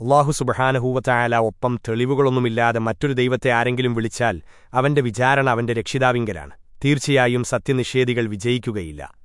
അള്ളാഹു സുബഹാനഹൂവത്തായാല ഒപ്പം തെളിവുകളൊന്നുമില്ലാതെ മറ്റൊരു ദൈവത്തെ ആരെങ്കിലും വിളിച്ചാൽ അവന്റെ വിചാരണ അവന്റെ രക്ഷിതാവിങ്കലാണ്. തീർച്ചയായും സത്യനിഷേധികൾ വിജയിക്കുകയില്ല.